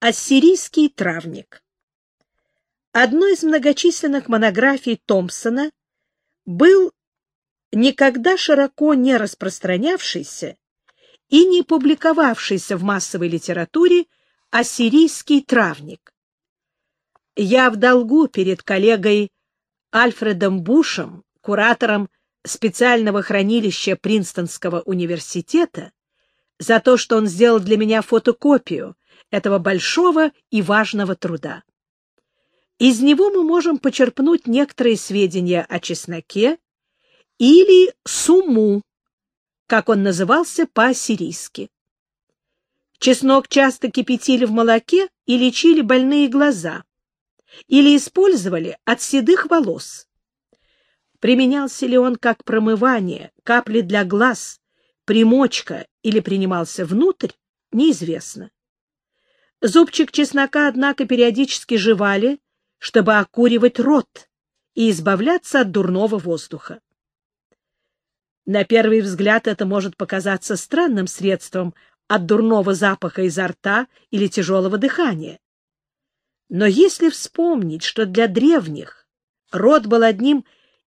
Ассирийский травник. Одной из многочисленных монографий Томпсона был никогда широко не распространявшийся и не публиковавшийся в массовой литературе ассирийский травник. Я в долгу перед коллегой Альфредом Бушем, куратором специального хранилища Принстонского университета, за то, что он сделал для меня фотокопию этого большого и важного труда. Из него мы можем почерпнуть некоторые сведения о чесноке или суму, как он назывался по-ассирийски. Чеснок часто кипятили в молоке и лечили больные глаза, или использовали от седых волос. Применялся ли он как промывание, капли для глаз, примочка или принимался внутрь, неизвестно. Зубчик чеснока, однако, периодически жевали, чтобы окуривать рот и избавляться от дурного воздуха. На первый взгляд это может показаться странным средством от дурного запаха изо рта или тяжелого дыхания. Но если вспомнить, что для древних рот был одним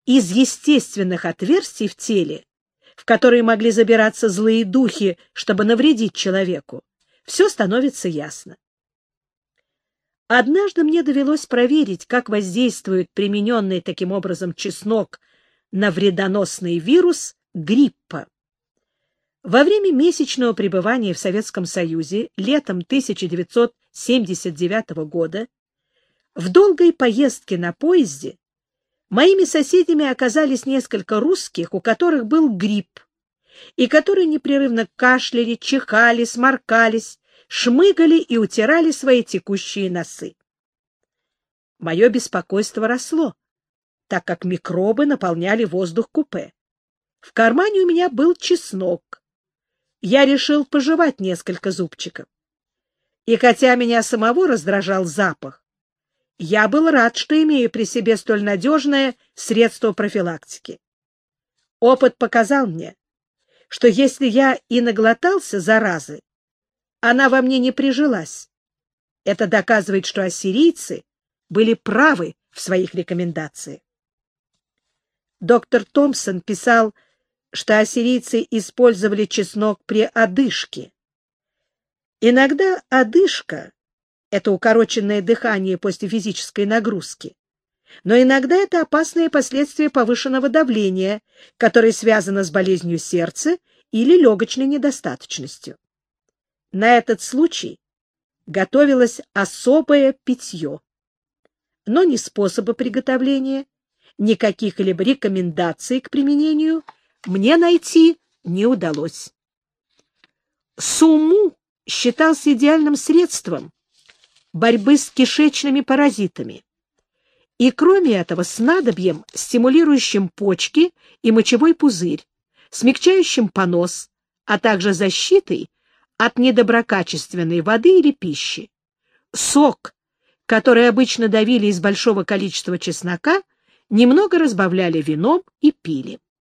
из естественных отверстий в теле, в которые могли забираться злые духи, чтобы навредить человеку, все становится ясно. Однажды мне довелось проверить, как воздействует примененный таким образом чеснок на вредоносный вирус гриппа. Во время месячного пребывания в Советском Союзе летом 1979 года в долгой поездке на поезде моими соседями оказались несколько русских, у которых был грипп, и которые непрерывно кашляли, чихали, сморкались, шмыгали и утирали свои текущие носы. Мое беспокойство росло, так как микробы наполняли воздух купе. В кармане у меня был чеснок. Я решил пожевать несколько зубчиков. И хотя меня самого раздражал запах, я был рад, что имею при себе столь надежное средство профилактики. Опыт показал мне, что если я и наглотался заразы, она во мне не прижилась. Это доказывает, что ассирийцы были правы в своих рекомендациях. Доктор Томпсон писал, что ассирийцы использовали чеснок при одышке. Иногда одышка — это укороченное дыхание после физической нагрузки, но иногда это опасные последствия повышенного давления, которое связано с болезнью сердца или легочной недостаточностью. На этот случай готовилось особое питье. Но ни способа приготовления, ни каких-либо рекомендаций к применению мне найти не удалось. Суму считался идеальным средством борьбы с кишечными паразитами. И кроме этого снадобьем, стимулирующим почки и мочевой пузырь, смягчающим понос, а также защитой от недоброкачественной воды или пищи. Сок, который обычно давили из большого количества чеснока, немного разбавляли вином и пили.